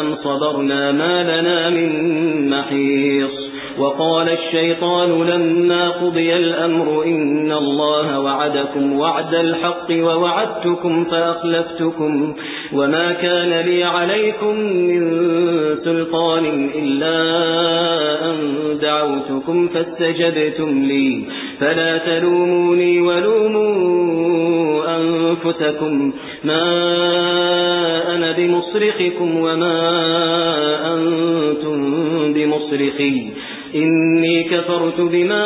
أم صبرنا ما لنا من محيص وقال الشيطان لما قضي الأمر إن الله وعدكم وعد الحق ووعدتكم فأخلفتكم وما كان لي عليكم من سلطان إلا أن دعوتكم فاستجبتم لي فلا تلوموني ولوموا أنفسكم ما بمصرخكم وما أنتم بمصرخي. إني كفرت بما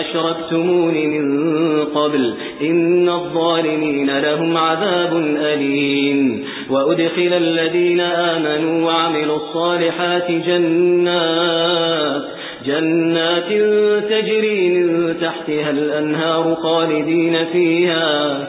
أشركتمون من قبل. إن الظالمين لهم عذاب أليم. وأدخل الذين آمنوا وعملوا الصالحات جنات جنات تجري من تحتها الأنهار خالدين فيها.